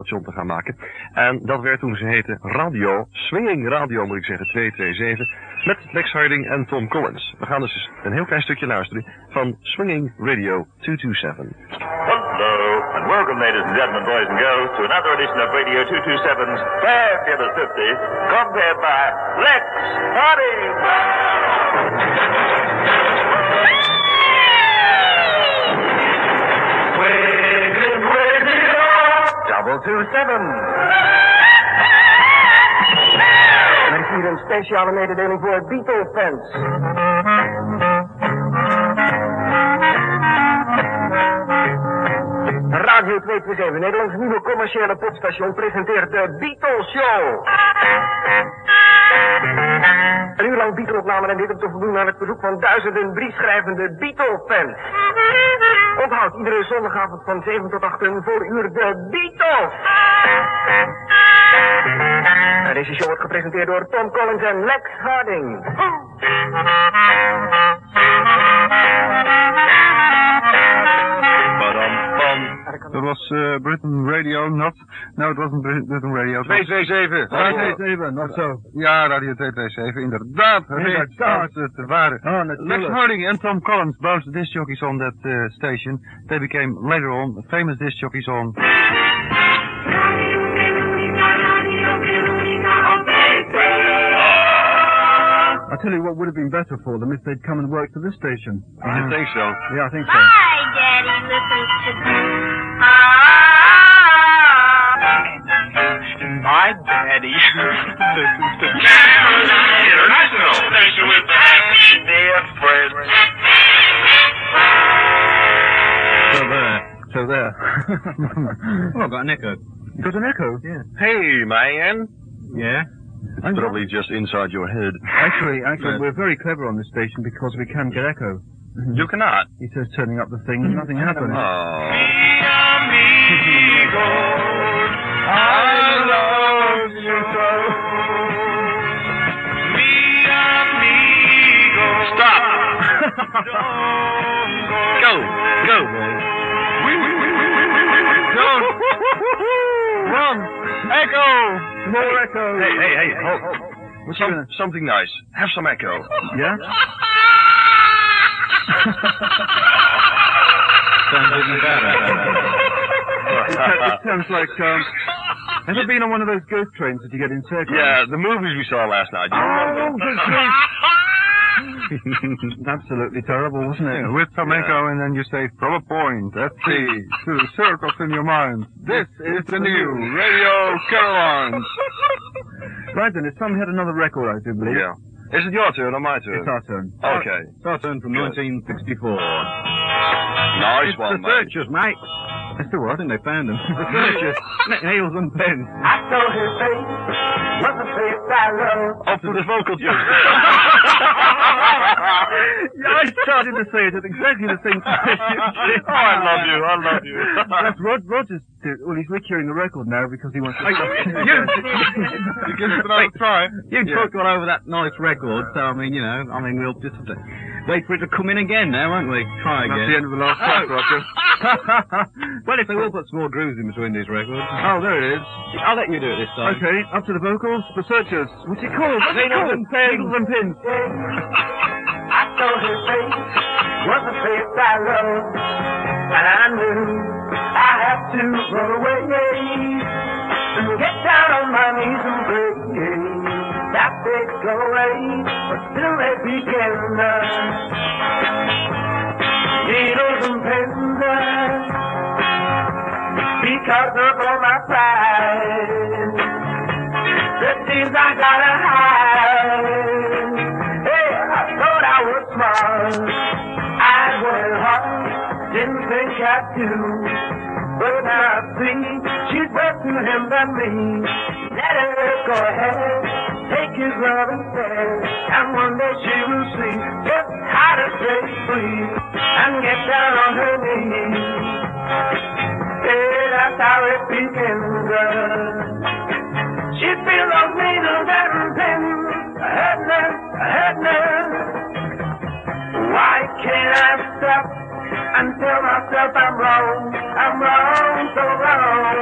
station te gaan maken. En dat werd toen ze heette Radio, Swinging Radio moet ik zeggen, 227, met Lex Harding en Tom Collins. We gaan dus een heel klein stukje luisteren van Swinging Radio 227. Hello, and welcome, ladies and gentlemen, boys and girls, to another edition of Radio 227's Fabulous 50, compared by Lex Harding. Two seven. Met hier een speciale mededeling voor Beatle-fans. Radio 227, Nederlands nieuwe commerciële popstation, presenteert de Beatles Show. Een uur lang Beatle-opnamen en dit om te voldoen aan het bezoek van duizenden briefschrijvende Beatle-fans. Onthoud iedere zondagavond van 7 tot 8 een voor uur de Beatles. En deze show wordt gepresenteerd door Tom Collins en Lex Harding. Dat was uh, Britain Radio, not... No, het wasn't Brit- Britain Radio. het was- 227. Radio 27, nog zo. Ja, Radio 227, inderdaad. Inderdaad. Als het ware. Oh, natuurlijk. Lex Harding and Tom Collins, both disc jockeys on that uh, station. They became later on famous disc jockeys on... I tell you what would have been better for them if they'd come and worked at this station. I think so. Yeah, I think so. Hi, Daddy listens to Ah. My daddy listens to International station with the happy dear friends. So there. So there. Oh, I've got an echo. you got an echo? Yeah. Hey, man. Yeah? Probably just inside your head. Actually, actually, Right. we're very clever on this station because we can get echo. You cannot. He says turning up the thing and nothing happens. Oh. I love you so. Stop. Go. Go. Don't. Run. Echo. More echo. Hey, hey, hey. Hold. What's Some, gonna- something nice. Have some echo. Yeah? Sounds even better. It, sounds- like, um, have you been on one of those ghost trains that you get in circles? Yeah, the movies we saw last night. You Oh, remember? Absolutely terrible, wasn't it? Yeah, with some Yeah. echo and then you say, from a point, let's see, two circles in your mind. This is the new Radio Caroline. Right then, it's time we had another record, I do believe. Yeah. Is it your turn or my turn? It's our turn. Okay. It's our turn from 1964. Nice It's one, the mate. Searchers, mate. That's the I think they found them. the Searchers. Nails and pens. I saw his face, was the face I love. Up to the vocal tune. Yeah, I started to say it at exactly the same time. oh, I love you. I love you. That's Rod Rogers. Well, he's recuring the record now because he wants to. you, you give it another try. You talked all over that nice record, so I mean, you know, I mean, we'll just wait for it to come in again now, won't we? Try again. That's the end of the last track, oh. Roger. well, if they will put some more grooves in between these records. Oh, there it is. I'll let you do it this time. Okay, up to the vocals. The Searchers. What's it called? What's it Needles called? and Pins. Needles and pins. I saw his face, was the face I love. And I knew I had to run away. And get down on my knees and pray. That they go away, but still they begin. Needles and pins. Because of all my pride. The things I gotta hide. Hey, I went hard, didn't think I'd do. But now I see she's better to him than me. Let her go ahead, take his love instead. And one day she will see just how to stay free and get down on her knees. Yeah, that's how it begins. She feels if I'm wrong, I'm wrong, so wrong.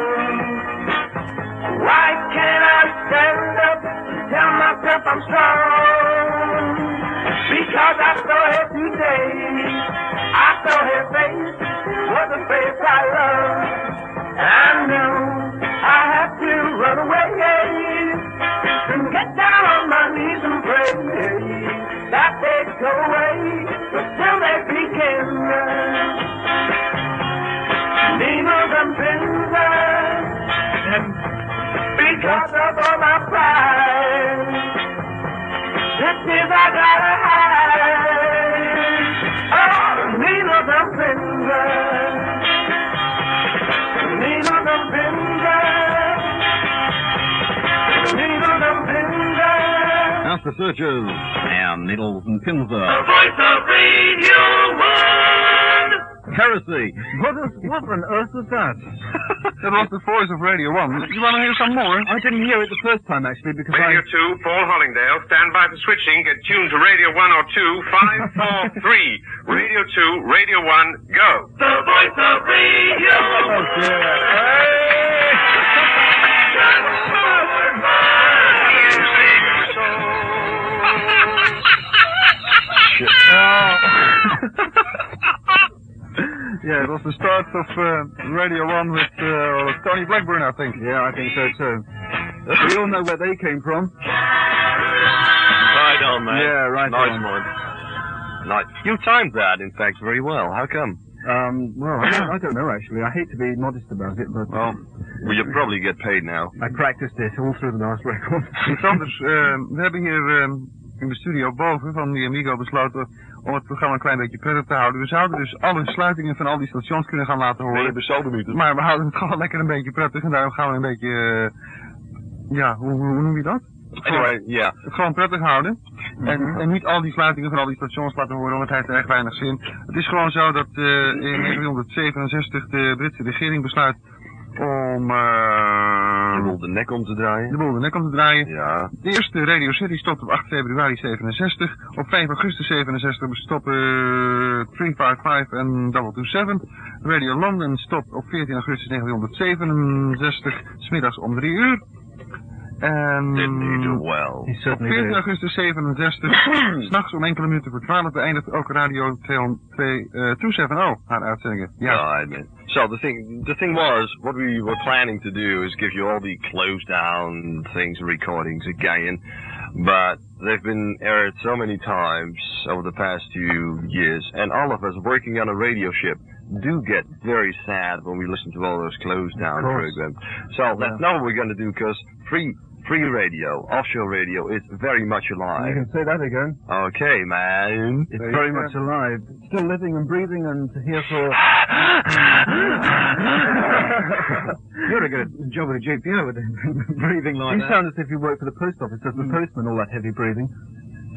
Why can't I stand up and tell myself I'm strong? Because I saw her today. I saw her face was the face I love. Needles and. Because of all my pride. This is I gotta hide. Oh, the needles and. Needles and. Needles and. After Searchers and needles and pins. Voice of. Heresy. What, is, what on earth was that? That was the voice of Radio 1. You want to hear some more? I didn't hear it the first time, actually, because Radio I... 2, Paul Hollingdale. Stand by for switching. Get tuned to Radio 102, 543. Radio 2, Radio 1, go. The voice of Radio One. Yeah, it was the start of uh, Radio 1 with uh, Tony Blackburn, I think. Yeah, I think so too. We all know where they came from. Right on, man. Yeah, right nice on. one. Nice. You timed that, in fact, very well. How come? Um, well, I don't, I don't know actually. I hate to be modest about it, but Well, well, you'll probably get paid now. I practiced it all through the last record. Sanders, eh, we hebben hier eh, in de studio boven van die Amigo besloten om het programma een klein beetje prettig te houden. We zouden dus alle sluitingen van al die stations kunnen gaan laten horen. besodemieter. Maar we houden het gewoon lekker een beetje prettig en daarom gaan we een beetje, eh, ja, hoe, hoe noem je dat? Anyway, ja. Het gewoon prettig houden. En, en niet al die sluitingen van al die stations laten horen, want het heeft erg weinig zin. Het is gewoon zo dat eh, in 1967 de Britse regering besluit om Je eh de nek om te draaien. de boel de nek om te draaien. Ja. De eerste Radio City stopt op 8 februari 67. Op 5 augustus 67 stoppen eh, 355 en 227. Radio London stopt op 14 augustus 1967, smiddags om 3 uur. En Didn't you do well? He op 14 augustus 67, s'nachts om enkele minuten voor 12, beëindigt ook Radio 202, eh, 270 haar uitzendingen. Ja. Yeah, I admit. So the thing, the thing was, what we were planning to do is give you all the closed down things, recordings again, but they've been aired so many times over the past few years, and all of us working on a radio ship do get very sad when we listen to all those closed down programs. So that's not what we're going to do, because free, free radio, offshore radio is very much alive. You can say that again. Okay, man. It's very much alive. Still living and breathing and here for... You're a good job with a GPO with breathing like You that. You sound as if you work for the post office. as the postman all that heavy breathing?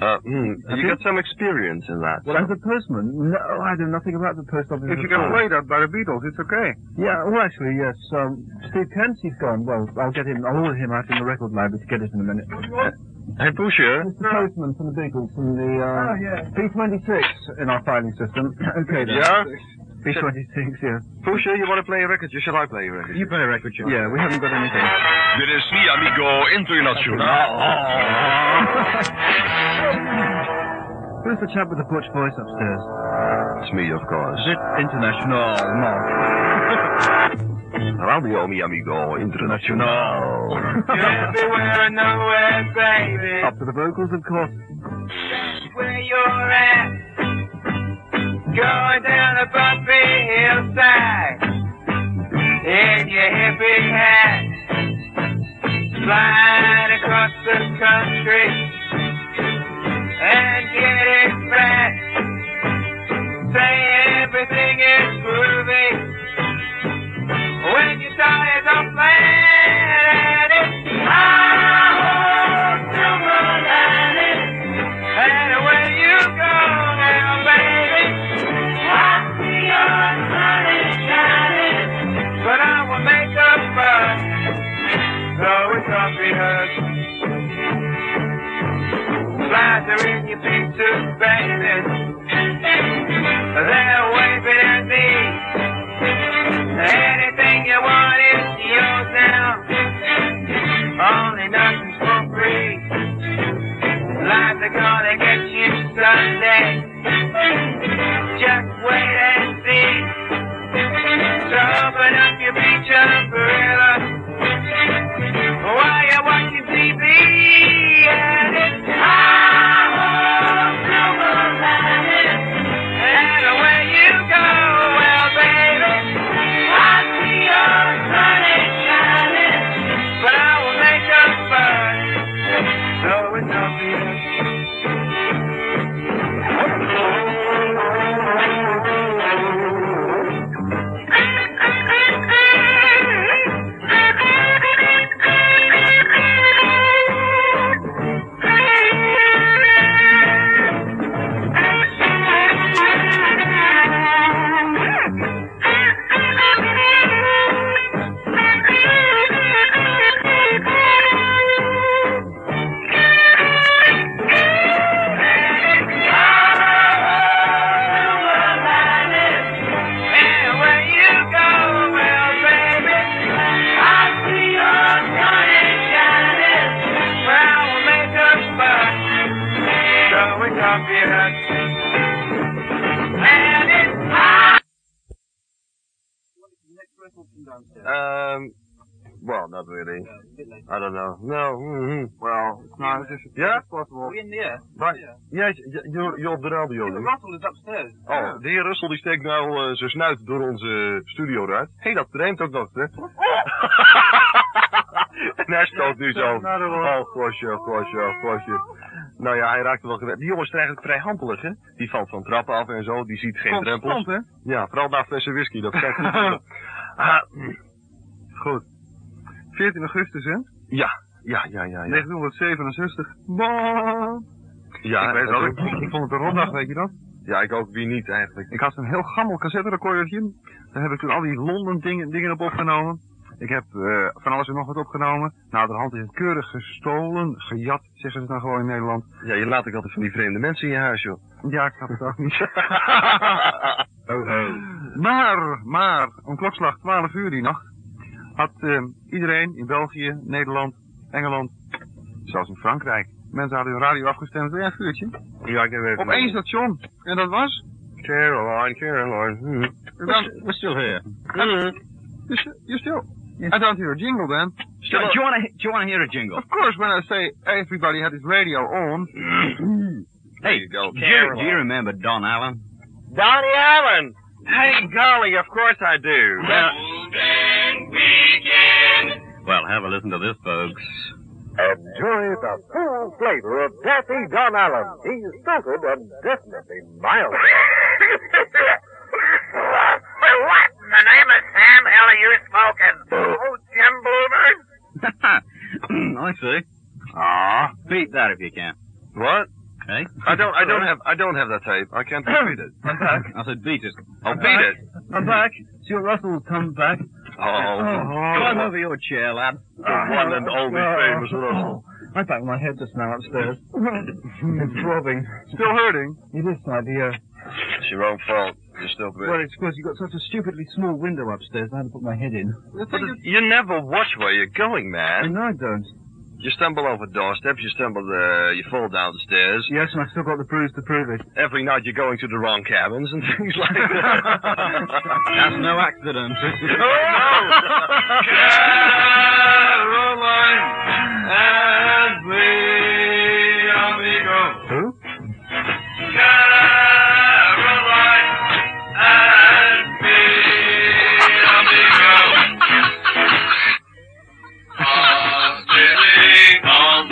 Uh, hmm, you you? got some experience in that. Well, as a postman, no, I know nothing about the post office. If you at can all. play that by the Beatles, it's okay. Yeah, well, actually, yes. Um, Steve Kent, he's gone. Well, I'll get him. I'll order him out in the record library to get it in a minute. Hey, Pusher. Mr. Postman from the Beatles from the uh, P26 in our filing system. okay then. Yeah? P26, yeah. Pusher, you want to play a record? Or shall I play a record? You play a record, John. Yeah, we haven't got anything. Dit is Mi Amigo Internationaal. Who's the chap with the butch voice upstairs? It's me, of course. Is it international? Mark. Radio Mi Amigo Internacional. Everywhere and nowhere, baby. Up to the vocals, of course. Where you're at. Going down a bumpy hillside. In your hippie hat. Flying across the country. And getting fat. Say everything is groovy. When your tires are flat and it's high silver baby. Not as if it's Yeah? possible. in the air? Maar, jij, j- you're, you're op de radio nu. Russell is upstairs. Oh, de heer Russell die steekt nou eh, zijn snuit door onze studio eruit. Hé, hey, dat rijmt ook nog, hè? en hij stoot nu zo. Oh, gosje, gosje, gosje. Nou ja, hij raakt er wel gewend. Die jongen is eigenlijk vrij hampelig, hè? Die valt van trappen af en zo, die ziet geen drempels. Hè? Ja, vooral na flessen whisky, dat krijgt hij niet. Ah, Goed. 14 augustus, hè? ja, ja, ja, ja. ja. 1967. Bah. Ja, ik weet wel, ik, ik vond het een rotdag, weet je dat? Ja, ik ook. Wie niet eigenlijk? Ik had een heel gammel cassetterecordertje. Daar heb ik toen al die Londen dingen, dingen op opgenomen. Ik heb eh, van alles en nog wat opgenomen. Nou, de hand is het keurig gestolen, gejat, zeggen ze dan gewoon in Nederland. Ja, je laat ook altijd van die vreemde mensen in je huis, joh. Ja, ik snap het ook niet. Maar, maar, om klokslag 12 uur die nacht had eh, iedereen in België, Nederland, Engeland, zelfs in Frankrijk, mensen hadden hun radio afgestemd. Wil jij een vuurtje? Ja, ik heb even... Op één station. En dat was? Caroline, Caroline. hm. En dan, We're still here. Hm. Hm. you're, you're still. I don't hear a jingle then. Do, do you want to? Do you want to hear a jingle? Of course, when I say everybody had his radio on, hm. There you go, Do you, do you remember Don Allen? Donnie Allen! Hey, golly, of course I do. Well, have a listen to this, folks. Enjoy the full flavor of Daffy Don Allen. He's salted and definitely mild. well, what in the name of Sam hell are you smoking? Oh, Jim Bloomers? I see. Ah, Beat that if you can. what? Hey? I don't, I don't have, I don't have that tape. I can't beat it. I'm back. I said beat it. Oh, beat it. I'm back. Stuart Russell comes back. Oh, oh Climb oh. over your chair, lad. Oh, the one and only famous Russell. I banged my head just now upstairs. it's throbbing. still hurting. It is, my dear. It's your own fault. You're stupid. Well, it's because you've got such a stupidly small window upstairs. I had to put my head in. But you never watch where you're going, man. No, I don't. You stumble over doorsteps, you stumble, uh, you fall down the stairs. Yes, and I've still got the bruise to prove it. Every night you're going to the wrong cabins and things like that. That's no accident. Caroline and Mi Amigo. Who? Caroline and Mi Amigo. Are sitting on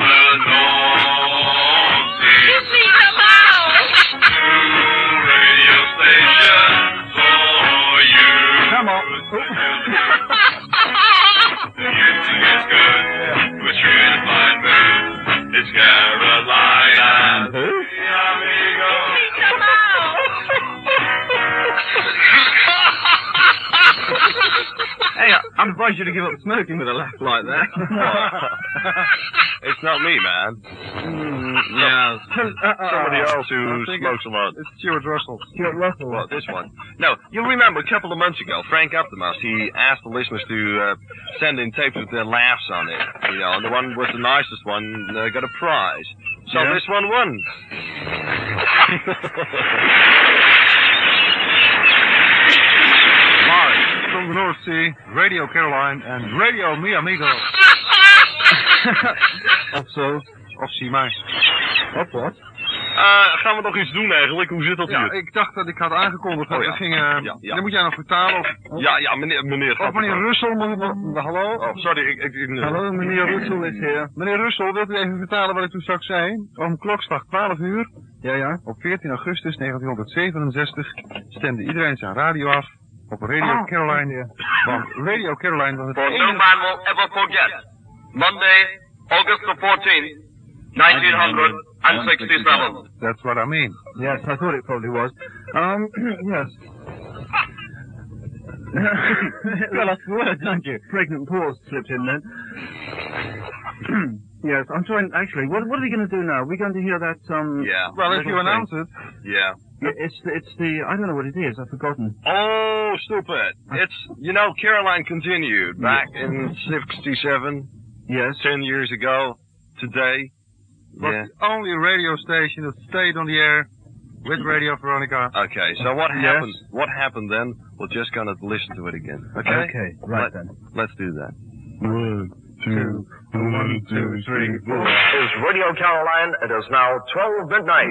you to give up smoking with a laugh like that. it's not me, man. yeah. Somebody else who smokes a lot. It's Stuart Russell. Stuart Russell. Well, this one. No, you'll remember a couple of months ago, Frank Optimus, he asked the listeners to uh, send in tapes with their laughs on it. You know, and the one with the nicest one uh, got a prize. So Yeah. this one won. Live from the North Sea, Radio Caroline and Radio Mi Amigo. of zo. Of zie mij. Of wat? Uh, gaan we nog iets doen eigenlijk? Hoe zit dat Ja, hier? ik dacht dat ik had aangekondigd dat Oh, ja. we gingen... Ja, ja. Dan moet jij nog vertalen. Of, Ja, ja, meneer, meneer. of meneer moet nog... Hallo? Oh, sorry, ik... ik, ik Hallo, meneer Russell is hier. Meneer Russell, wilt u even vertalen wat ik toen straks zei? Om klokslag 12 uur, Ja, ja. op 14 augustus 1967, stemde iedereen zijn radio af op Radio Caroline. Want Radio Caroline was het For no enige... man will ever forget. Monday, August the 14th, 1967. That's what I mean. Yes, I thought it probably was. Um, yes. well, that's the word, don't you? Pregnant pause slipped in then. yes, I'm trying, actually, what, what are we going to do now? We're going to hear that, um... Yeah. Well, if little you announce it, Yeah. Yeah, It's, it's the, I don't know what it is, I've forgotten. Oh, stupid. It's, you know, Caroline continued back in 67, Yes. 10 years ago, today. was Yeah. the only radio station that stayed on the air With Radio Veronica. Okay, so what Yes. happened? What happened then? We're just gonna listen to it again. Okay. Okay, right Let- then. Let's do that. One, two, one, two, three, four. This is Radio Caroline. It is now 12 midnight.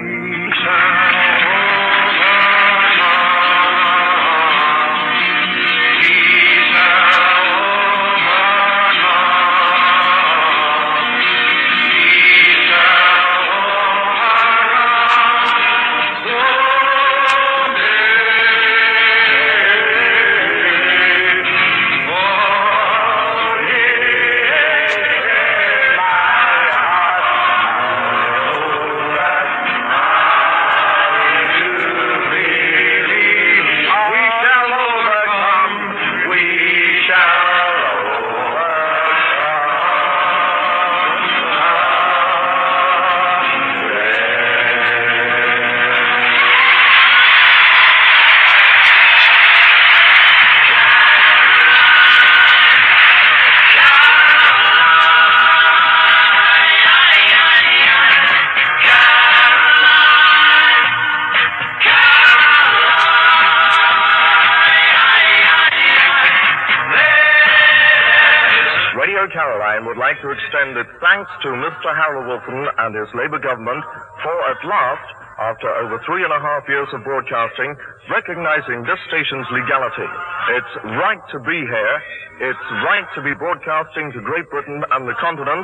Like to extend its thanks to Mr. Harold Wilson and his Labour government for at last, after over three and a half years of broadcasting, recognizing this station's legality. It's right to be here. It's right to be broadcasting to Great Britain and the continent.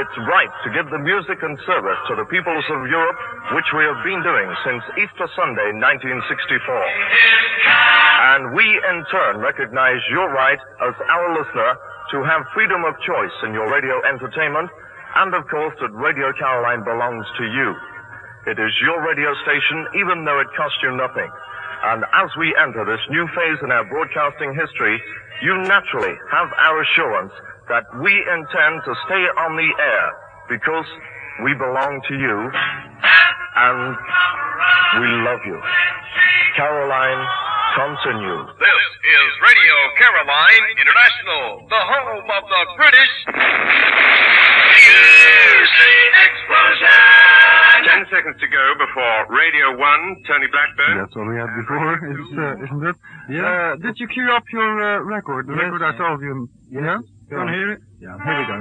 It's right to give the music and service to the peoples of Europe, which we have been doing since Easter Sunday, 1964. And we, in turn, recognize your right as our listener to have freedom of choice in your radio entertainment, and of course that Radio Caroline belongs to you. It is your radio station, even though it costs you nothing. And as we enter this new phase in our broadcasting history, you naturally have our assurance that we intend to stay on the air because we belong to you and we love you. Caroline, continue. This is Radio Caroline International, the home of the British Music Explosion. Ten seconds to go before Radio 1, Tony Blackburn. That's what we had before, is, uh, isn't it? Yeah. Uh, did you queue up your uh, record? The Yes. record I told you. Yeah? Go on. hear it? Yeah, here we go.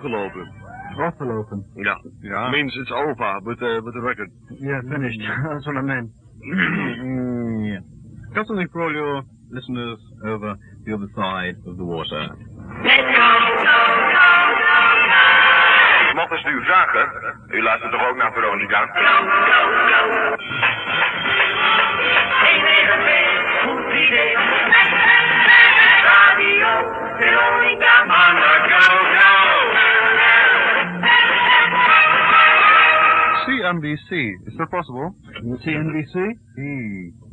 Afgelopen. Afgelopen. Ja. Ja. Means it's over with the, with the record. Yeah, finished. That's what I meant. Mm, yeah. Got something for all your listeners over the other side of the water. Mochten ze u vragen, u luistert toch ook naar Veronica? CNBC, is that possible? CNBC?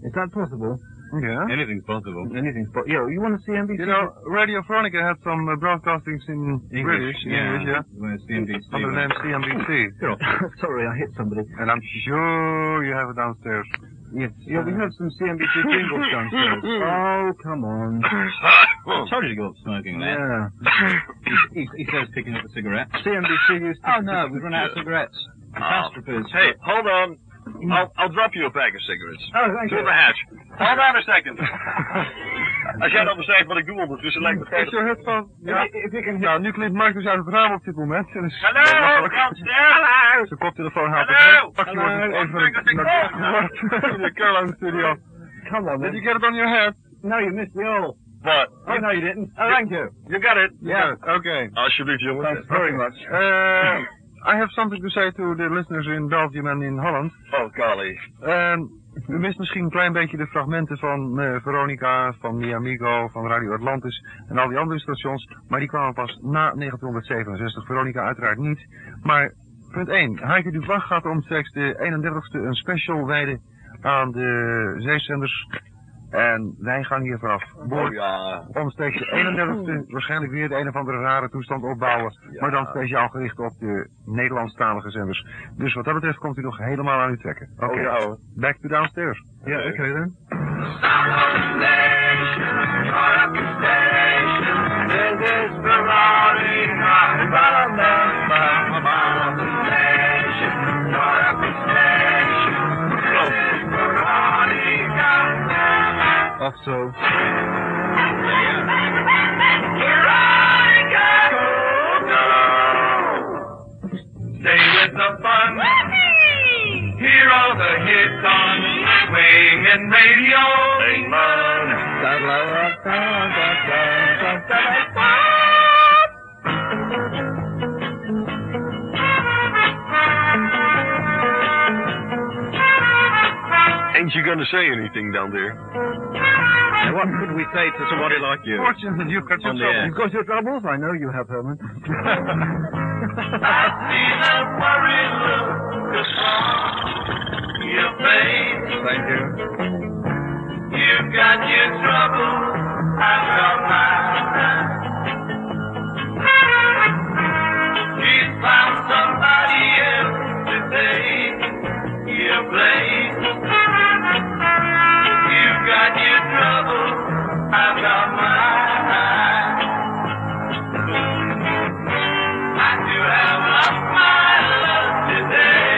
Is that possible? Yeah. Anything's possible. Anything's possible. Yo, you want to see NBC? You know, Radio Veronica had some uh, broadcastings in English, British, in English, yeah, Whereas CNBC. under the name CNBC. Sorry, I hit somebody. And I'm sure you have it downstairs. Yes. Yeah, we have some CNBC jingles downstairs. Oh, come on. I told you to go up smoking there. Yeah. He, he says picking up a cigarette. CNBC used to... Oh no, we've run out of cigarettes. Catastrophes. Hey, hold on. I'll, I'll drop you a pack of cigarettes. Oh, thank Through you. the hatch. Hold on a second. Als jij dan beschrijft wat ik doe ondertussen, lijkt me Is tijd. your headphone? Ja. If you can... Nou, nu klinkt Marcus uit het raam op dit moment. En is Hallo, Hallo! Zijn koptelefoon haalt Hallo! Je Hallo! even in de Caroline studio. Come on, Did you get it on your head? No, you missed me all. What? Oh, no, you didn't. Oh, thank you. You got it. Yeah. Okay. Alsjeblieft, jongen. Thanks very much. Uh, I have something to say to the listeners in Belgium and in Holland. Oh, golly. Ehm, u mist misschien een klein beetje de fragmenten van eh, Veronica, van Mi Amigo, van Radio Atlantis en al die andere stations, maar die kwamen pas na 1967. Veronica uiteraard niet. Maar punt 1. Heike Duvach gaat omstreeks de 31ste een special wijden aan de zeezenders. En wij gaan hier vanaf Oh, ja. omstreeks de 31ste waarschijnlijk weer de een of andere rare toestand opbouwen. Ja. Maar dan speciaal gericht op de Nederlandstalige zenders. Dus wat dat betreft komt u nog helemaal aan uw trekken. Oké, Oh, ja, back to downstairs. Yeah, okay then. Off so. Stay with the fun. Hear all the hits on swinging radio. Ain't you gonna say anything down there? Now, what could we say to somebody like you? Fortunately, you've got your On the trouble. air. You've got your troubles? I know you have, Herman. I see that worried look upon your face. Thank you. You've got your trouble, I've got mine. She's found somebody else to take your place. You've got your trouble, I've got mine. I do have lost my love today.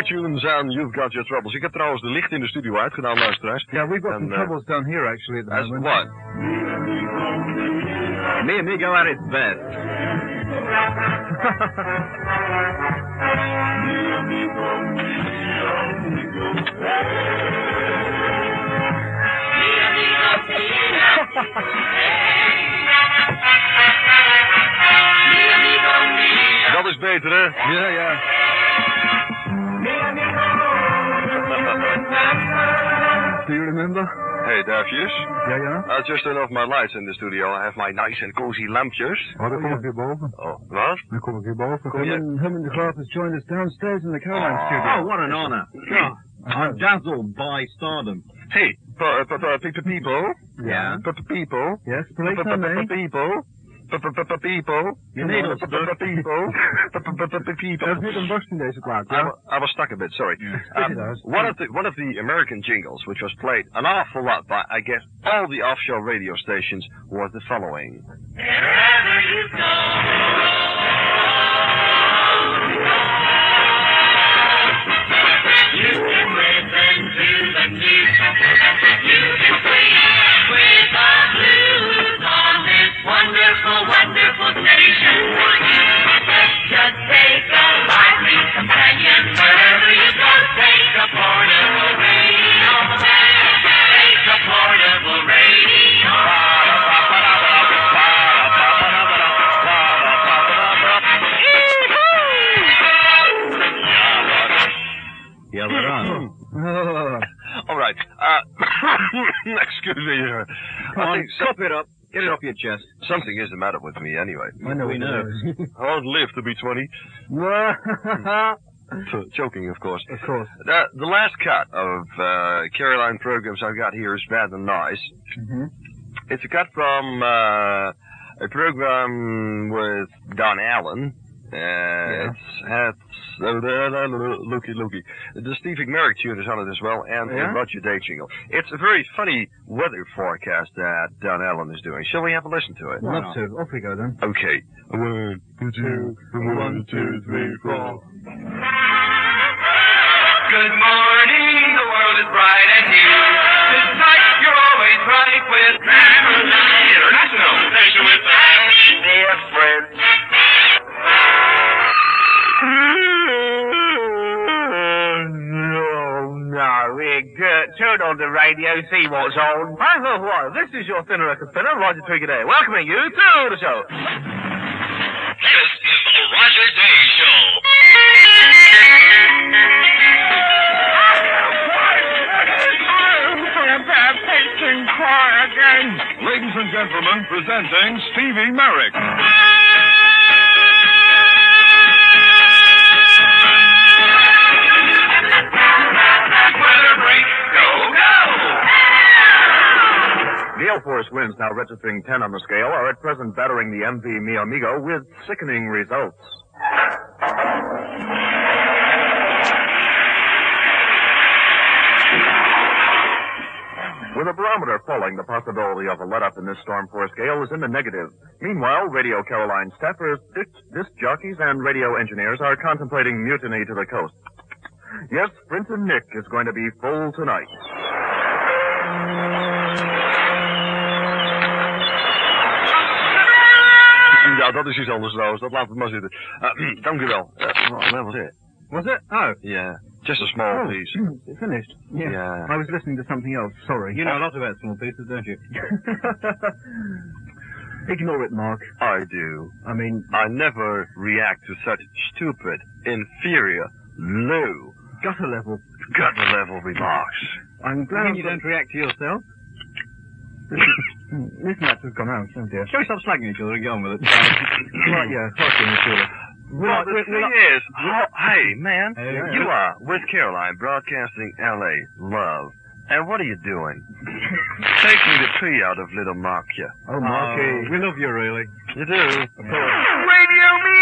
De fortunes aan You've Got Your Troubles. Ik heb trouwens de licht in de studio uitgedaan, luisteraars. Yeah, we've got And, some uh, troubles down here actually at the As moment. what? Me and me go at its best. Dat is beter, hè? Yeah, yeah. Do you remember? Hey, duifjes. Yeah, yeah. I just turned off my lights in the studio. I have my nice and cozy lampjes. Oh, dan kom ik weer boven. Oh, wat? Dan kom ik weer boven. Kom je? Him and, him and de Graaf has joined us downstairs in the Caroline Oh. studio. Oh, what an honor. God, I'm dazzled by stardom. Hey, people, people, Yeah. P- p- people, Yes, P- police p- on p- me. people, people, people, people. In I, was stuck a bit. Sorry. One of the one of the American jingles, which was played an awful lot by I guess all the offshore radio stations, was the following. You can swing with the blues on wonderful, wonderful station. Just take a lively companion wherever you go. Take a portable radio. Take a portable radio. Yeah, they're on. All right. Uh, excuse me. Uh, Come I on, think so- it up. Get it off your chest. something is the matter with me anyway. I know We know. I won't live to be 20. of Joking, of course. Of course. The, the last cut of uh, Caroline programs I've got here is Bad and Nice. hmm It's a cut from uh, a program with Don Allen. Uh, It's it's uh, looky looky. The Steve McMerrick tune is on it as well, and Yeah? a Roger Day jingle. It's a very funny weather forecast that Don Allen is doing. Shall we have a listen to it? Love to. Off we go then. Okay. One, two, one, two, three, four. Good morning, the world is bright and new. Tonight you're always right with Caroline International Station with the happy dear friends. No, no, we uh, turn on the radio, see what's on. Hi, ho, ho, this is your thinner record spinner, Roger Trigger welcoming you to the show. This is the Roger Day Show. Ladies and gentlemen, presenting Stevie Merike. Gale force winds now registering 10 on the scale are at present battering the MV Mi Amigo with sickening results. With a barometer falling, the possibility of a let-up in this storm force gale is in the negative. Meanwhile, Radio Caroline staffers, disc jockeys, and radio engineers are contemplating mutiny to the coast. Yes, Prince and Nick is going to be full tonight. Ja, dat is iets anders trouwens. Dat laat het maar zitten. Uh, dank u wel. Uh, was it. Was it? Oh. Yeah. Just a small Oh, piece. Finished. Yeah. Yeah. I was listening to something else. Sorry. You know a lot about small pieces, don't you? Ignore it, Mark. I do. I mean, I never react to such stupid, inferior, low, gutter level. gutter level remarks. I'm glad I've you don't react to yourself. Hmm, Listen, that has gone out. Oh dear. Shall we stop slagging each other and get on with it? right, yeah, fucking sure. Well, the thing is, oh, hey, man, Hey, you yeah. are with Caroline Broadcasting LA Love. And what are you doing? Taking the tree out of little Markia. Oh, Marky. Um, we love you, really. You do? Radio me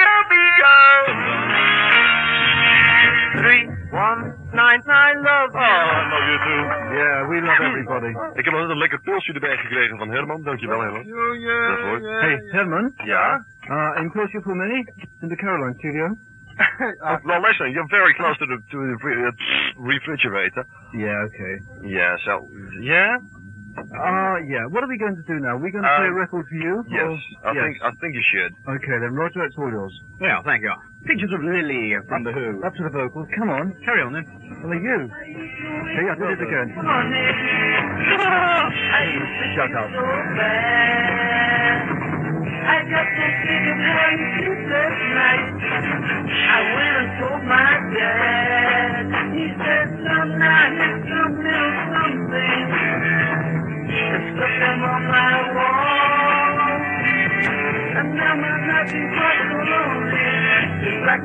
nine, nine, love. Oh, I love you too. Yeah, we love everybody. Ik heb altijd een lekker pilsje erbij gekregen van Herman. Dankjewel, Herman. Daarvoor. Hey, Herman. Ja? Uh, in close you for me in the Caroline studio. well, listen, you're very close to the to the re- uh, refrigerator. Yeah, okay. Yeah, so yeah, Uh, yeah. What are we going to do now? We're going to play a Um, record for you? yes, or- I think I think you should. Okay, then, Roger, it's all yours. Yeah, thank you. Pictures of Lily from The Who. Up to the vocals. Come on. Carry on, then. Well, are you? Okay, I did it again. Shut up. I got sick of having sleepless nights. I went and told my dad. He said, son, I hit some little something. Them on my wall. And now my so lonely. I,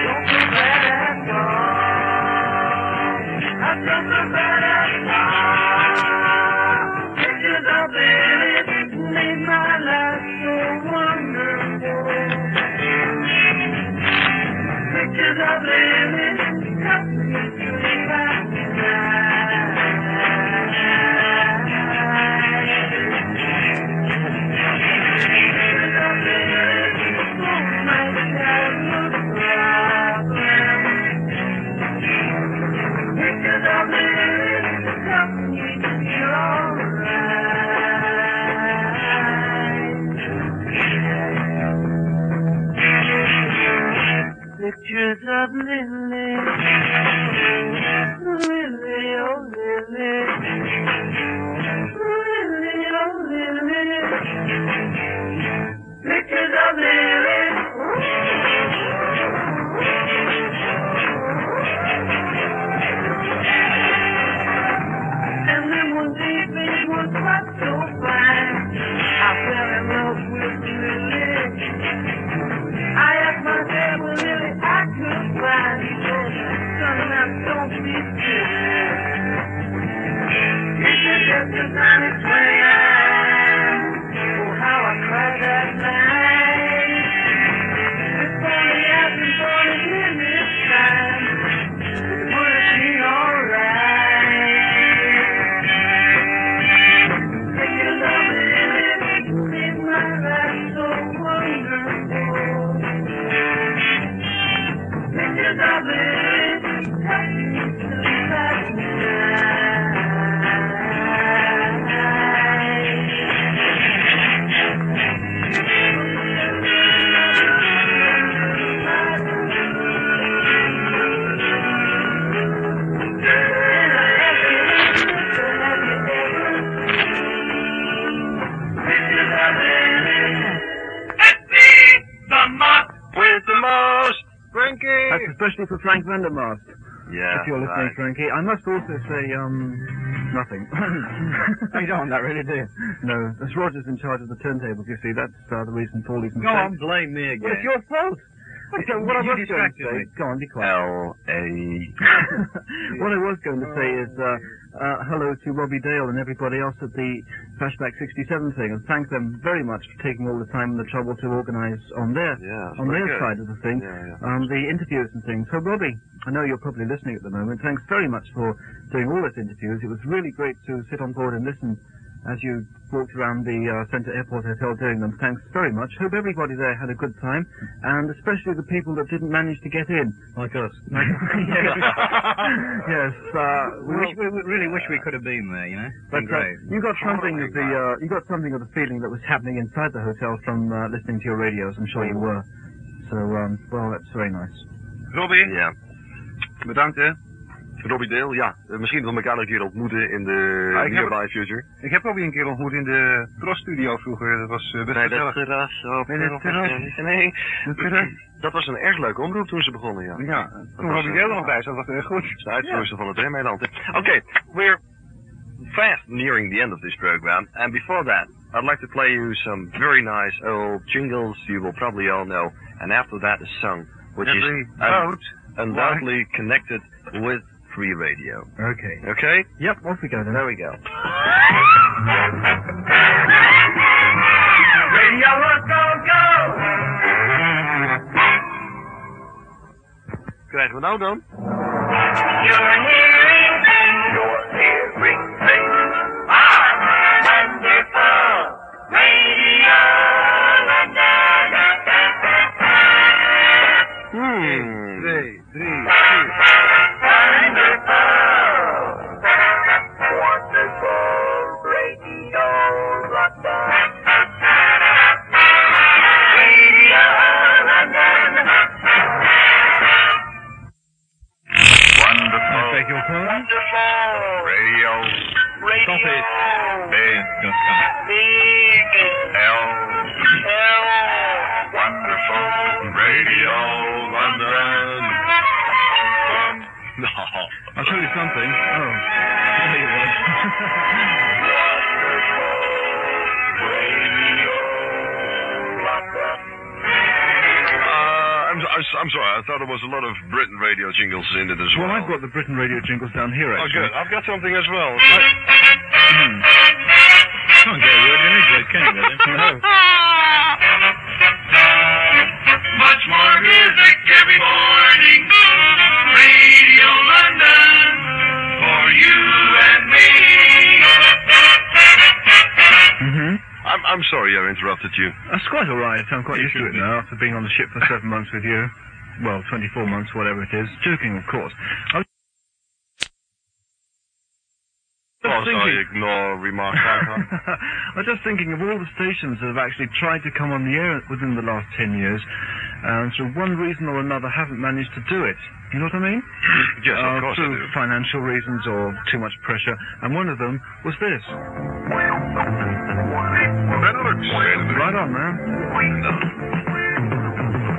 don't feel bad at all. I don't feel bad at all. Pictures of made my life so wonderful. Pictures of me Pictures of Lily, Lily, oh Lily, Lily, oh Lily, pictures of Lily. Quite so fine. I fell in love with Lily. I asked Lily, now don't be silly. Said, just as I explain. For Frank van der Mast. Yeah, if you're listening, right. Frankie. I must also say, um, nothing. you don't want that, really, do you? No. As Roger's in charge of the turntables, you see, that's uh, the reason for all these Go on, blame me Well, it's your fault. Okay, what I was going to say, go on, be quiet. L.A. what I was going to say is, uh, uh, hello to Robbie Dale and everybody else at the Flashback 67 thing, and thank them very much for taking all the time and the trouble to organise on their Yeah, on their good. side of the thing, Yeah, yeah. um, the interviews and things. So, Robbie, I know you're probably listening at the moment. Thanks very much for doing all those interviews. It was really great to sit on board and listen as you walked around the uh, Centre Airport Hotel doing them. Thanks very much. Hope everybody there had a good time, and especially the people that didn't manage to get in. Like us. yes. yes. Uh, We, wish, we we really wish we could have been there, you know. but uh, you got something of the uh, you got something of the feeling that was happening inside the hotel from uh, listening to your radios. I'm sure you were. So um, well, that's very nice. Robbie, Ja. bedankt hè. Robbie Dale, ja. Eh, misschien dat we elkaar nog een keer ontmoeten in de Ah, ik heb nearby future. Ik heb Robbie een keer ontmoet in de Tros Studio vroeger. Dat was eh, best Nee, gezellig. dat terras. Nee, dat terras. Nee, Dat terras. dat was een erg leuke omroep toen ze begonnen, ja. Ja, toen was, Robbie eh, Dale er nog bij zat, was het erg goed. De uitvoerster van het Remeiland. Okay, we're fast nearing the end of this program, and before that, I'd like to play you some very nice old jingles you will probably all know, and after that a song, which is un- undoubtedly connected with free radio. Okay. Okay? Yep. Off we go then. There we go. Radio was gonna go. Krijgen we nou dan? You're hearing It. Big. L. L. Wonderful. Radio London. No. I'll tell you something. Oh. There you was. Uh, I'm, I'm, I'm sorry, I thought there was a lot of Britain radio jingles in it as well. Well, I've got the Britain radio jingles down here, Oh, actually. good. I've got something as well. Hmm. Can't get a word can you, really? No. Much more music every morning. Radio London for you and me. Mm-hmm. I'm, I'm sorry I interrupted you. That's quite all right. I'm quite used to it now after being on the ship for seven months with you. Well, 24 months, whatever it is. Joking, of course. I was Oh, just sorry, thinking, remark. I was just thinking of all the stations that have actually tried to come on the air within the last 10 years, and for one reason or another haven't managed to do it. You know what I mean? yes, of Uh, course I through do. financial reasons or too much pressure, and one of them was this. Benelux. Right on, man.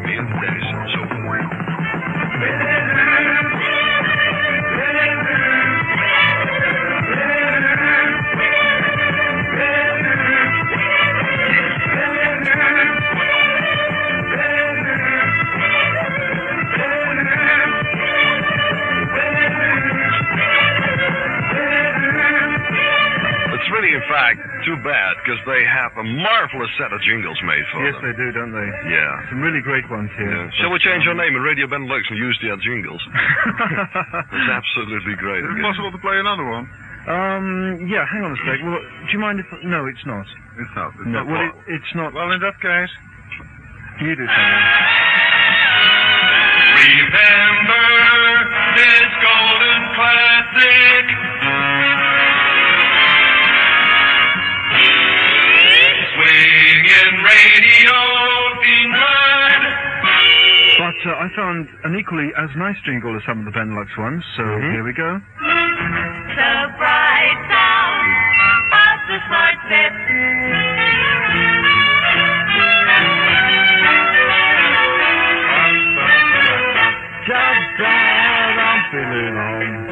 Meer deze, zo. It's they have a marvelous set of jingles made for Yes, them. they do, don't they? Yeah. Some really great ones here. Yeah. Shall we change our name in Radio Benelux and use their jingles? It's absolutely great. Is it possible to play another one? Um, yeah, hang on a sec. Well, do you mind if... No, it's not. It's not. It's No, not. well, it, it's not... Well, in that case, You do something. Remember this golden classic. Radio England. But uh, I found an equally as nice jingle as some of the Benelux ones, so here we go. The bright sound of the smart set. Just glad I'm feeling home.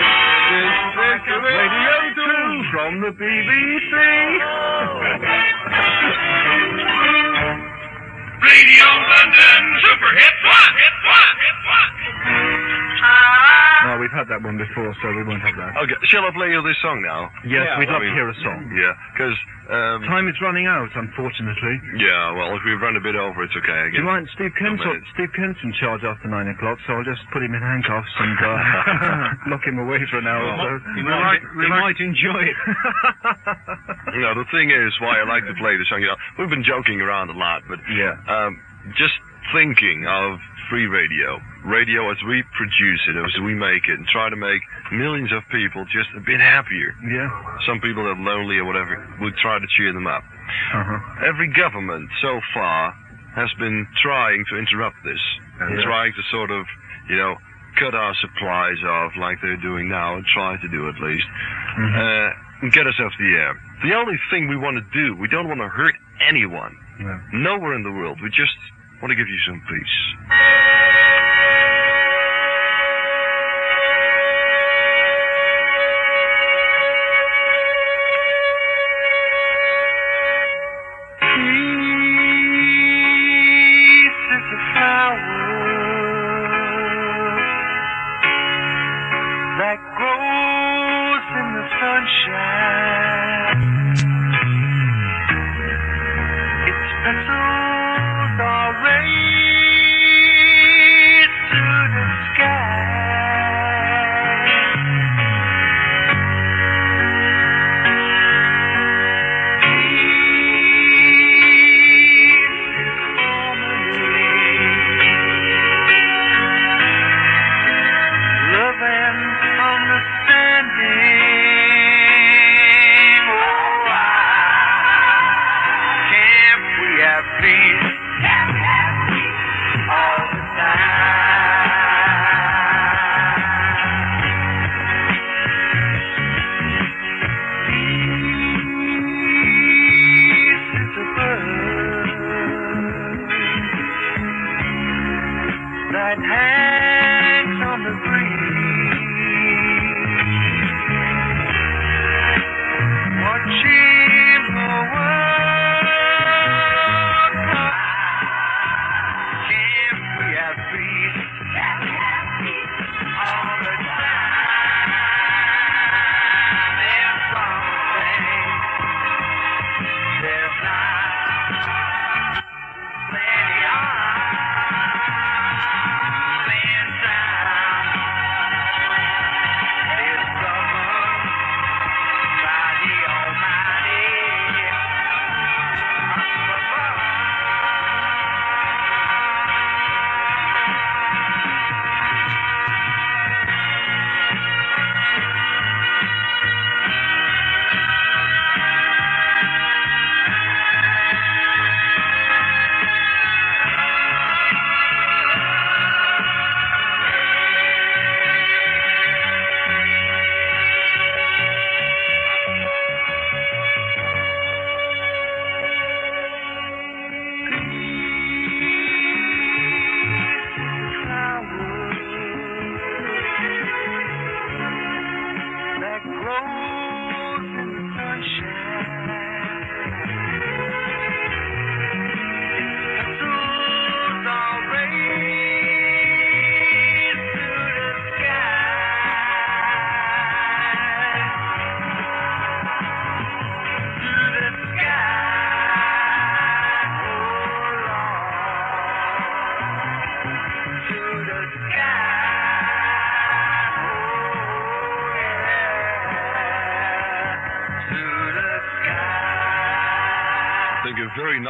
This is Radio 2 from the BBC. London Super Hits One. Hits One. Hits One. Oh, we've had that one before, so we won't have that. Okay, shall I play you this song now? Yes, Yeah, we'd well, love I to hear a song. Yeah, because um, Time is running out, unfortunately. yeah, well, if we've run a bit over, it's okay. I Do you mind? Steve Kent's, minutes. Steve Kent's in charge after nine o'clock, so I'll just put him in handcuffs and uh, lock him away for an hour or so. He might, he might enjoy it. You know, the thing is why I like to play the song. You know, we've been joking around a lot, but Yeah. um, just thinking of free radio, radio as we produce it, as we make it, and try to make millions of people just a bit happier. Yeah. Some people that are lonely or whatever, we try to cheer them up. Uh-huh. Every government so far has been trying to interrupt this and Yeah. trying to sort of, you know, cut our supplies off like they're doing now, and try to do at least, Mm-hmm. uh, and get us off the air. The only thing we want to do, we don't want to hurt anyone, Nowhere in the world. We just want to give you some. Peace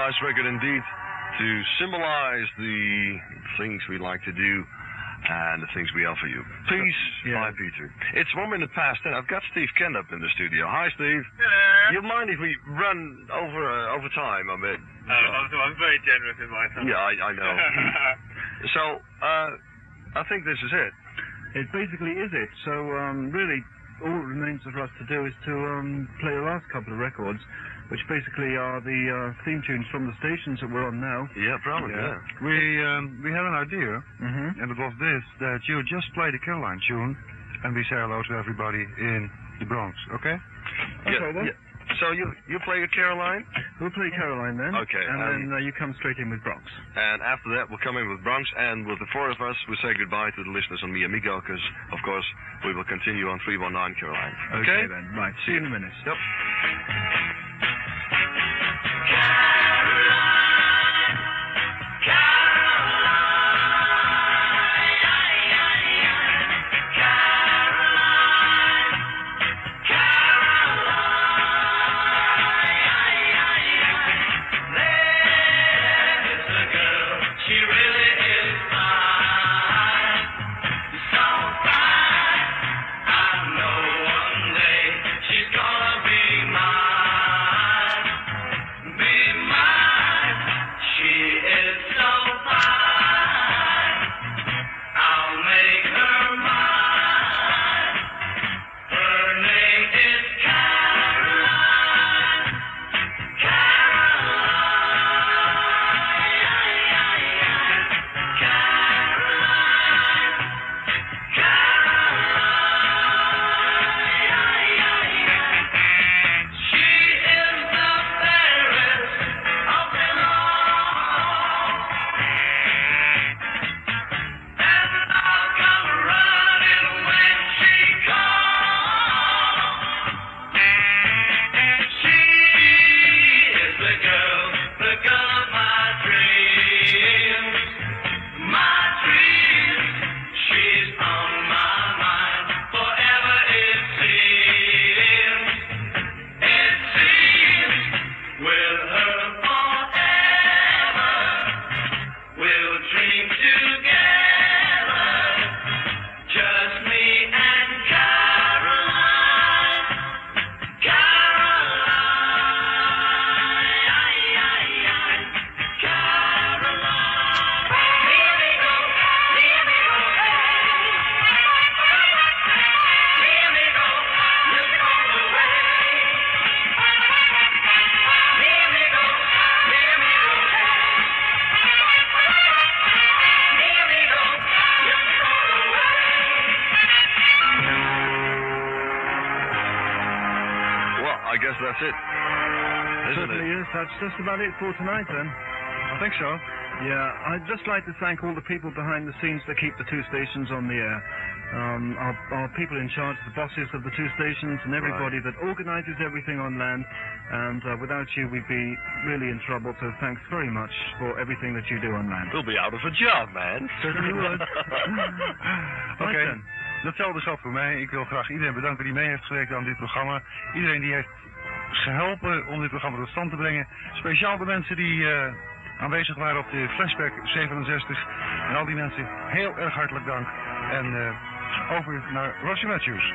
nice record indeed to symbolize the things we like to do and the things we offer you. Peace, Yeah. bye, Peter. It's one minute past ten. I've got Steve Kent up in the studio. Hi, Steve. Hello. You mind if we run over uh, over time a bit? Oh, I'm, I'm very generous in my time. Yeah, I, I know. so, uh, I think this is it. It basically is it. So um, really, all that remains for us to do is to um, play the last couple of records, which basically are the uh, theme tunes from the stations that we're on now. Yeah, probably. Yeah. We um, we had an idea, Mm-hmm. and it was this: that you just play the Caroline tune, and we say hello to everybody in the Bronx. Okay? Okay then. yeah. So you you play your Caroline, We'll play Caroline then. Okay, And um, then uh, you come straight in with Bronx. and after that we'll come in with Bronx, and with the four of us we say goodbye to the listeners on Mi Amigo, because of course we will continue on 319 Caroline. Okay. then. Right. See you in a minute. Yep. Just about it for tonight then. I think so. Yeah, I'd just like to thank all the people behind the scenes that keep the two stations on the air. Um, our, our people in charge, the bosses of the two stations, and everybody that organizes everything on land. And uh, without you, we'd be really in trouble. So thanks very much for everything that you do on land. We'll be out of a job, man. Certainly would. okay. Right then. datzelfde geldt voor mij. Ik wil graag iedereen bedanken die mee heeft gewerkt aan dit programma. Iedereen die heeft geholpen om dit programma tot stand te brengen. Speciaal de mensen die eh, aanwezig waren op de Flashback 67. En al die mensen heel erg hartelijk dank. En eh, over naar Roger Matthews.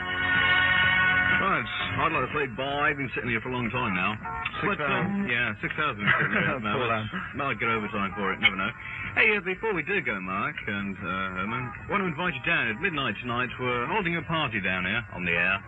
Right, I'd like to say bye. I've been sitting here for a long time now. Six thousand, yeah, six thousand. Might get overtime for it. Never know. Hey, uh, before we do go, Mark and uh, Herman, I want to invite you down at midnight tonight. We're holding a party down here on the air,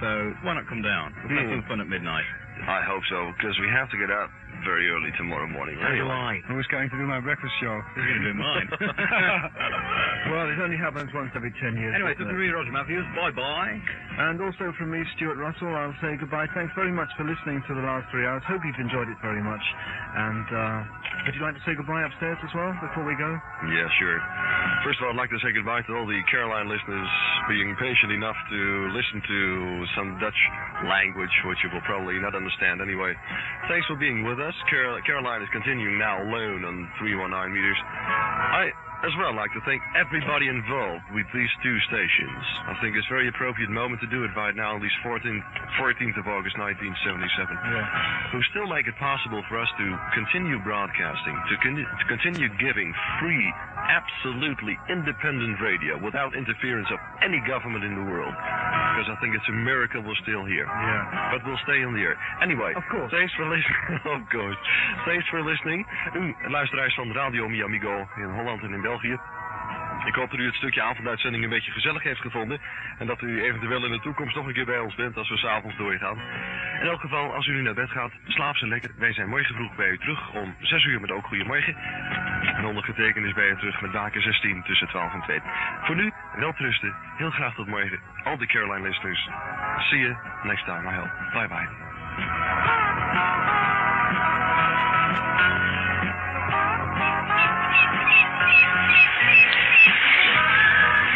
so why not come down? We'll have Hmm. some fun at midnight. I hope so, because we have to get up very early tomorrow morning. Anyway. Who's going to do my breakfast show? Who's going to do mine? well, it only happens once every ten years. anyway, doesn't so it? me, Roger Matthews, bye bye. And also from me, Stuart Russell, I'll say goodbye. Thanks very much for listening to the last three hours. Hope you've enjoyed it very much. And uh, would you like to say goodbye upstairs as well before we go? Yeah, sure. First of all, I'd like to say goodbye to all the Caroline listeners being patient enough to listen to some Dutch language, which you will probably not understand anyway. Thanks for being with us. Carol- Caroline is continuing now alone on 319 meters. I as well I'd like to thank everybody involved with these two stations. I think it's a very appropriate moment to do it right now on this 14th, 14th of August 1977 who still make it possible for us to continue broadcasting, to, con- to continue giving free, absolutely independent radio without interference of any government in the world. Because I think it's a miracle we're still here. Yeah. But we'll stay on the air. Anyway, Of course. thanks for listening. of course. Thanks for listening. U, luisteraars van Radio Mi Amigo in Holland en in België. Ik hoop dat u het stukje avonduitzending een beetje gezellig heeft gevonden. En dat u eventueel in de toekomst nog een keer bij ons bent als we s'avonds doorgaan. In elk geval, als u nu naar bed gaat, slaap ze lekker. Wij zijn morgen vroeg bij u terug om 6 uur met ook Goedemorgen. En ondergetekend is bij u terug met Daken 16 tussen 12 en 2. Voor nu, wel trusten. Heel graag tot morgen. Al de Caroline listeners. See you next time. I help. Bye bye.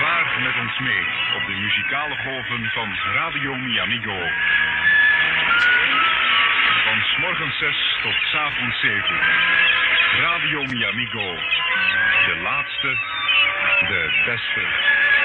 Waar met ons mee op de muzikale golven van Radio Miamigo. Van morgen morgens 6 tot s 7. Radio Miamigo. De laatste, de beste.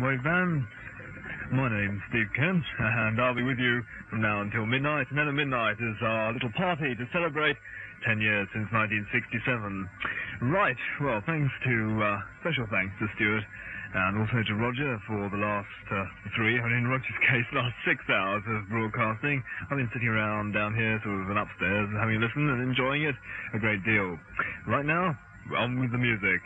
Wave band. My name's Steve Kent, and I'll be with you from now until midnight. And then at midnight is our little party to celebrate 10 years since 1967. Right, well, thanks to, uh, special thanks to Stuart and also to Roger for the last uh, three, I mean, in Roger's case, last six hours of broadcasting. I've been sitting around down here, sort of, and upstairs, having a listen and enjoying it a great deal. Right now, on with the music.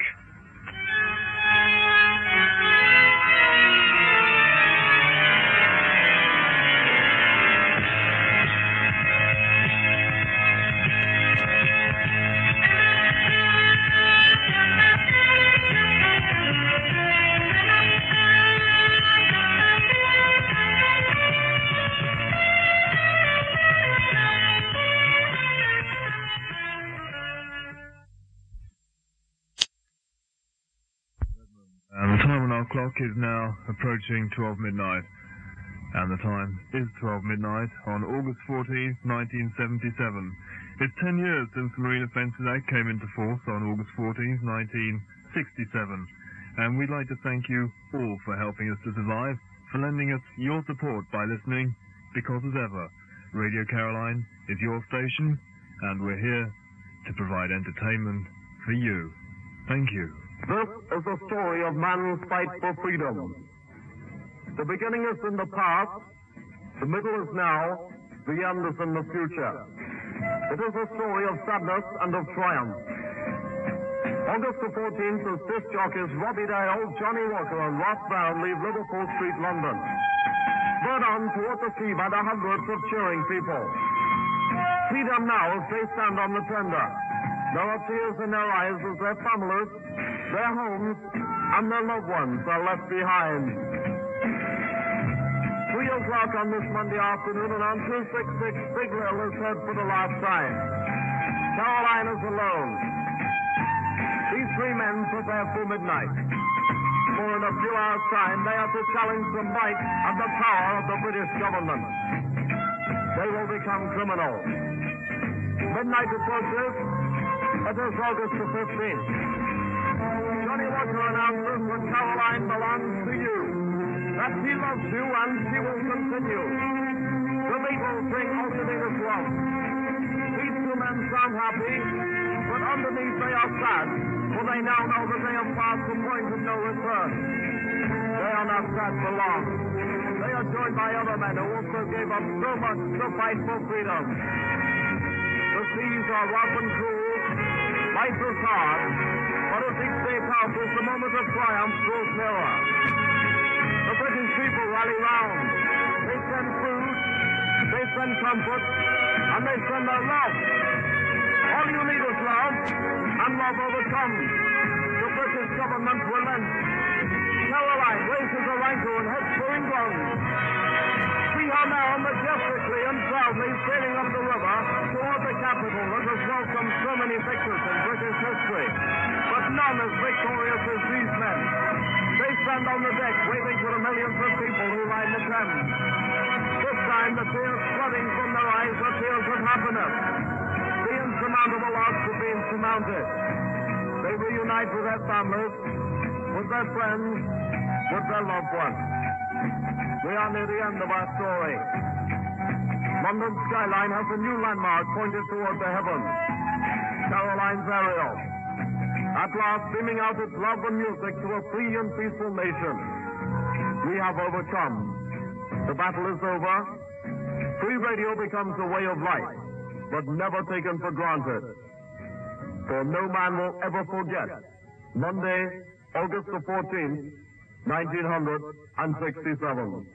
Is now approaching 12 midnight. And the time is 12 midnight on August 14th, 1977. It's 10 years since the Marine Offences Act came into force on August 14th, 1967. And we'd like to thank you all for helping us to survive, for lending us your support by listening, because as ever, Radio Caroline is your station, and we're here to provide entertainment for you. Thank you. This is the story of man's fight for freedom. The beginning is in the past, the middle is now, the end is in the future. It is a story of sadness and of triumph. August the 14th is disc jockeys Robbie Dale, Johnnie Walker, and Ross Brown leave Liverpool Street, London. Spurred on toward the sea by the hundreds of cheering people. See them now as they stand on the tender. There are tears in their eyes as their families, their homes, and their loved ones are left behind. Three o'clock on this Monday afternoon, and on 266, Big L is heard for the last time. Caroline is alone. These three men prepare for midnight. For in a few hours' time, they are to challenge the might and the power of the British government. They will become criminals. Midnight approaches. It is August the 15th. Johnnie Walker announces that Caroline belongs to you. That she loves you and she will continue. The Beatles sing Alternative Love. These two men sound happy, but underneath they are sad, for they now know that they have passed the point of no return. They are not sad for long. They are joined by other men who also gave up so much to fight for freedom. The seas are rough and cruel, life is hard, as each day the moment of triumph grows nearer. The British people rally round. They send food, they send comfort, and they send their love. All you need is love, and love overcomes. The British government relents. Caroline raises a rancor and heads for England. See her now majestically and proudly sailing up the river toward the capital that has welcomed so many history. As victorious as these men. They stand on the deck waiting for the millions of people who ride the Thames. This time the tears flooding from their eyes are tears of happiness. The insurmountable odds have been surmounted. They reunite with their families, with their friends, with their loved ones. We are near the end of our story. London's skyline has a new landmark pointed toward the heavens. Caroline's Ariel. At last, beaming out its love and music to a free and peaceful nation. We have overcome. The battle is over. Free radio becomes a way of life, but never taken for granted. For no man will ever forget Monday, August the 14th, 1967.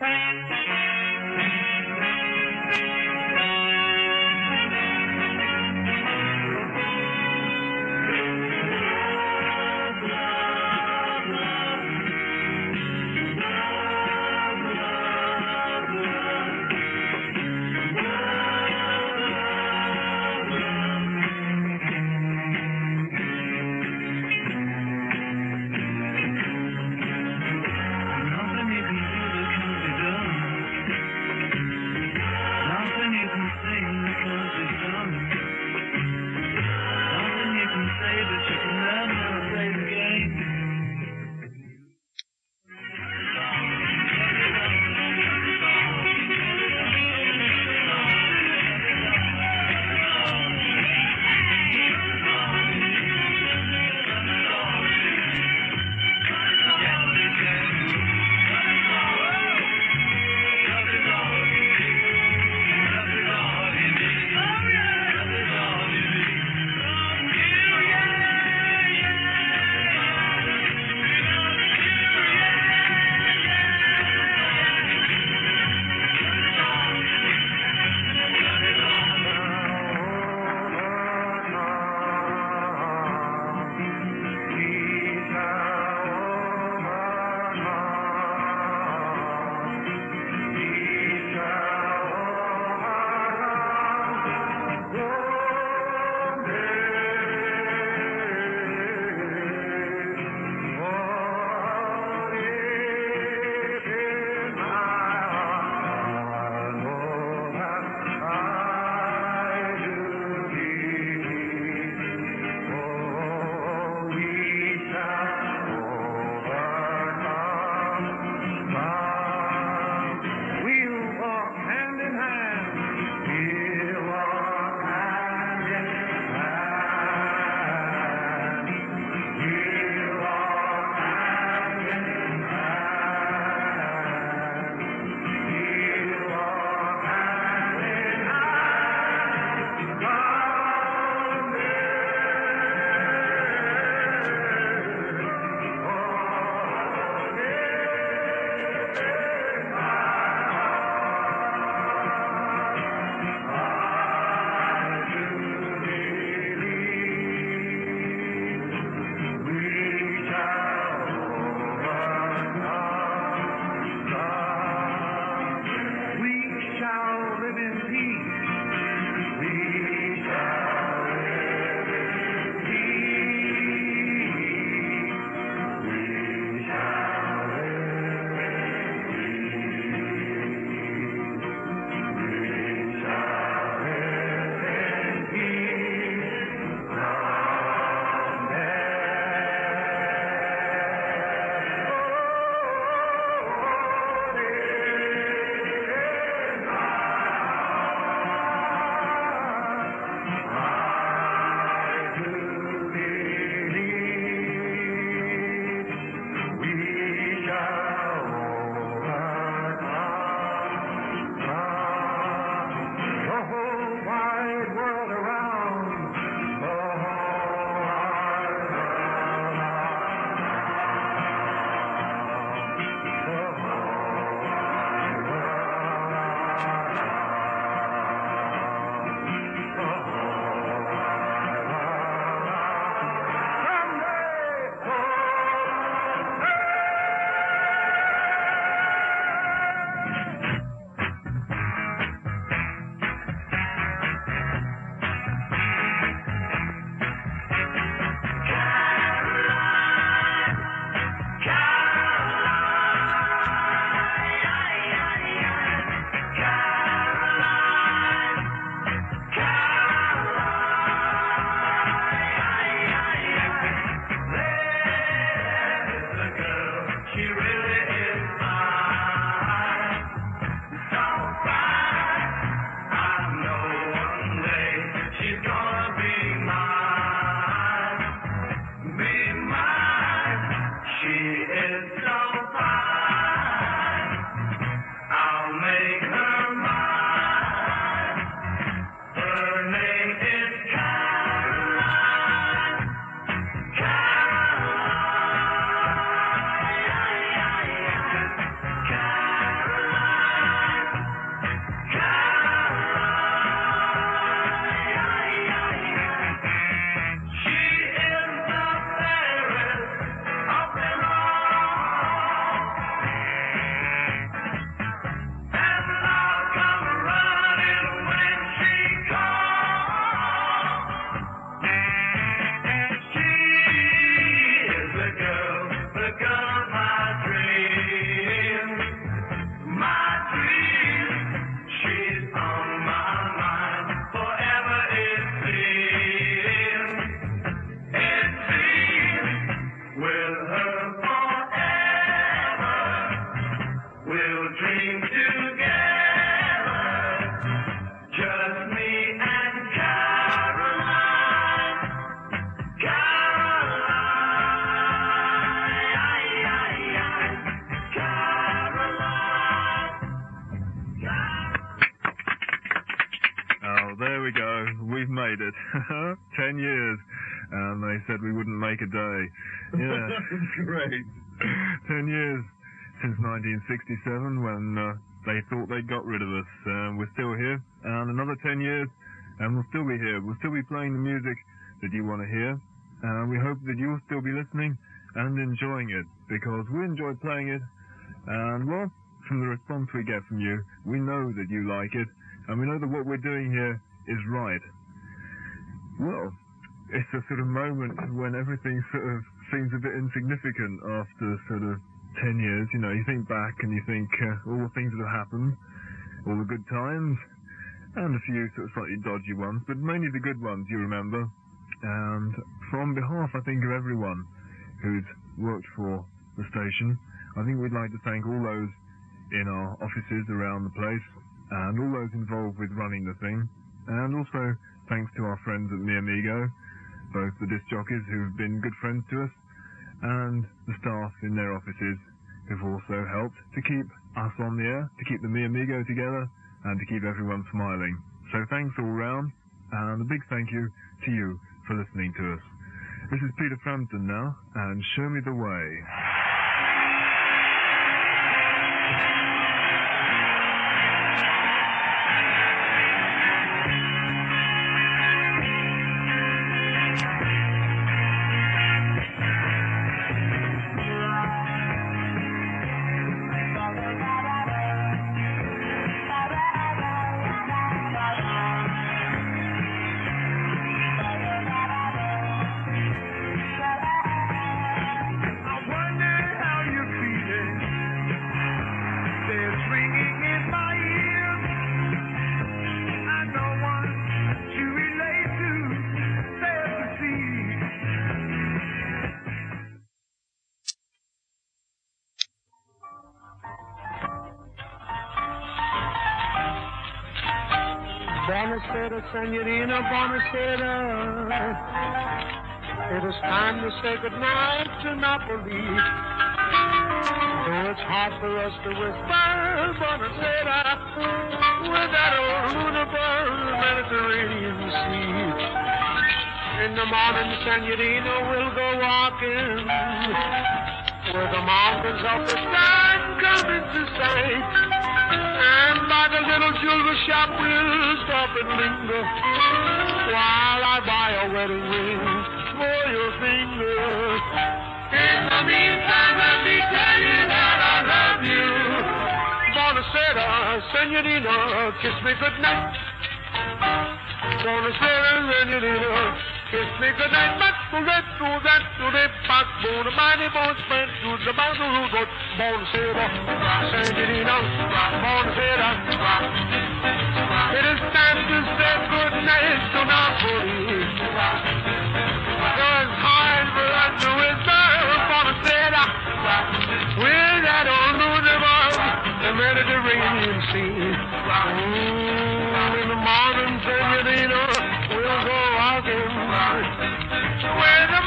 Hear. And we hope that you'll still be listening and enjoying it because we enjoy playing it. And well, from the response we get from you, we know that you like it and we know that what we're doing here is right. Well, it's a sort of moment when everything sort of seems a bit insignificant after sort of 10 years. You know, you think back and you think uh, all the things that have happened, all the good times, and a few sort of slightly dodgy ones, but mainly the good ones you remember. And from behalf, I think, of everyone who's worked for the station, I think we'd like to thank all those in our offices around the place and all those involved with running the thing. And also thanks to our friends at Mi Amigo, both the disc jockeys who've been good friends to us and the staff in their offices who've also helped to keep us on the air, to keep the Mi Amigo together and to keep everyone smiling. So thanks all round and a big thank you to you for listening to us. This is Peter Frampton now and Show Me the Way. Senorina, buonasera. It is time to say goodnight to Napoli. Though it's hard for us to whisper, Buonasera, with that old Luniper, Mediterranean Sea. In the morning, Senorina, we'll go walking where the mountains of the sun come into sight. And by the little jewelry shop, we'll stop and linger while I buy a wedding ring for your finger. In the meantime, let me tell you that I love you. Buonasera, ah, senorina, kiss me goodnight. Buonasera, ah, senorina, kiss me goodnight. But to that, to that, to the back, bone, mighty bone, spread to the back of the road. Buonasera, senorina, buonasera. It is time to say goodnight to Napoli. It's for us to that old the Mediterranean Sea. Ooh, in the morning, walking where the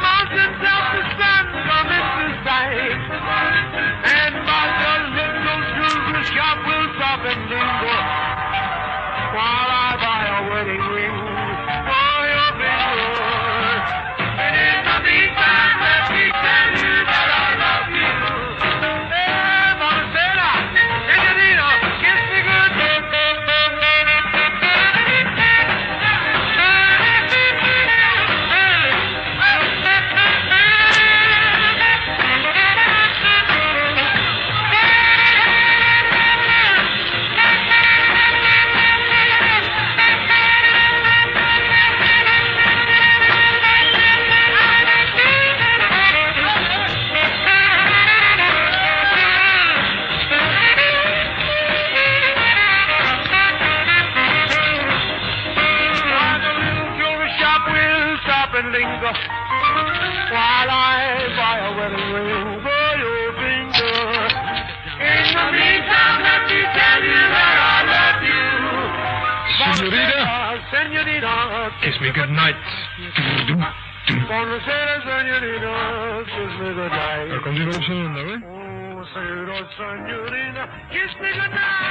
weer op zijn hoor. Oh, senorita, kiss me goodnight.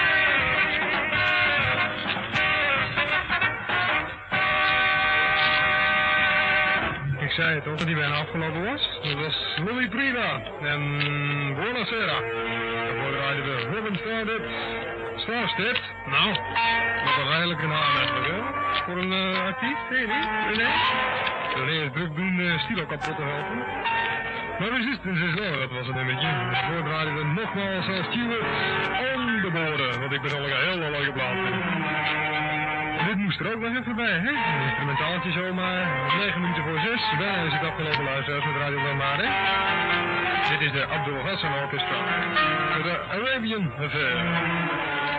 Zei het toch, dat die bijna afgelopen was. Dat was Louis Prima en Buona Sera. Daarvoor draaiden we Robin Stardet. Starstedt? Nou, wat een rijlijke naam eigenlijk, hè? Voor een eh, artiest, weet niet? René? Is druk doen uh, stilo kapot te helpen. Maar Resistance is wel, dat was een nummertje. Daarvoor draaiden we nogmaals als Stewart on the border, wat ik persoonlijk een heel leuke plaat. Dit moest er ook nog even bij, hè? Een instrumentaaltje zomaar. 9 minuten voor 6. Bijna is het afgelopen luisteraars met Radio hè? Dit is de Abdul Hassan Orchestra. Voor de Arabian Affair.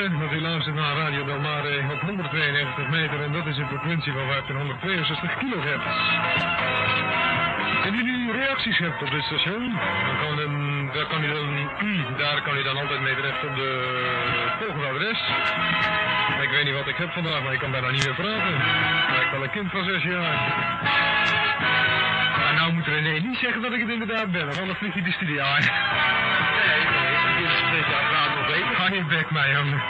Zeggen dat u luistert naar Radio Belmare op 192 meter en dat is een frequentie van 1562 kilohertz. En die nu reacties hebt op dit station, dan kan, daar, kan u dan, daar kan u dan altijd mee terecht op de volgende adres. Ik weet niet wat ik heb vandaag, maar ik kan bijna niet meer praten. Lijkt wel een kind van zes jaar. Maar nou moet René niet zeggen dat ik het inderdaad ben, want anders vlieg je de studio aan. Je bek mij, jongen.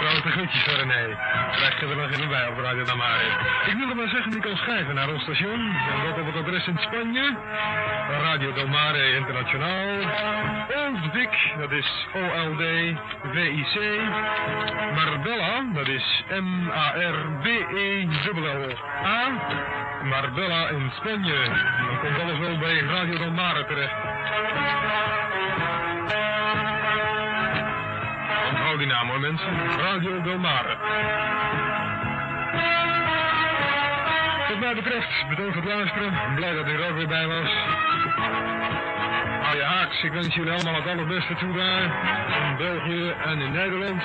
Grote groetjes voor René. Krijg je er nog even bij op Radio Damare. Ik wilde maar zeggen, u kan schrijven naar ons station. En dat op het adres in Spanje. Radio Damare Internationaal. Oldvik, dat is O-L-D-V-I-C. Marbella, dat is E M-A-R-B-E-L-L-A. Marbella in Spanje. Dan komt alles wel bij Radio Damare terecht. Naam hoor mensen. Radio Delmare. Wat mij betreft, bedankt voor het luisteren. Blij dat u er ook weer bij was. Hou je haaks, ik wens jullie allemaal het allerbeste toe daar. In België en in Nederland.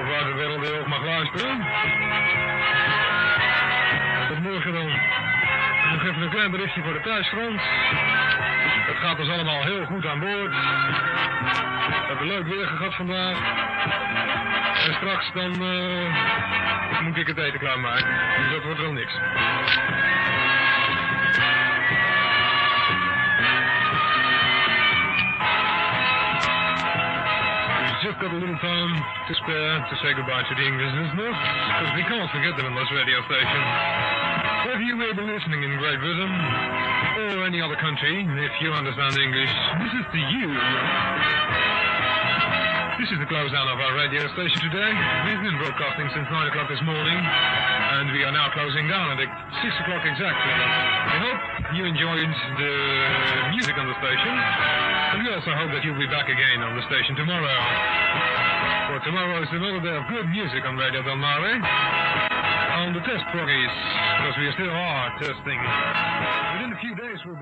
Of waar de wereld weer op mag luisteren. Tot morgen dan. Nog even een klein berichtje voor de thuisfront. Gaat ons allemaal heel goed aan boord. We hebben leuk weer gehad vandaag. En straks dan eh, moet ik het eten klaarmaken. Dus dat wordt wel niks. Just got a little time to spare to say goodbye to the English listeners, because we can't forget them on this radio station. If you may be listening in Great Britain, or any other country, if you understand English, this is to you. This is the close down of our radio station today. We've been broadcasting since 9 o'clock this morning, and we are now closing down at 6 o'clock exactly. We hope you enjoyed the music on the station, and we also hope that you'll be back again on the station tomorrow. For tomorrow is another day of good music on Radio Del Mare. On the test progress, because we still are testing. Within a few days we'll be...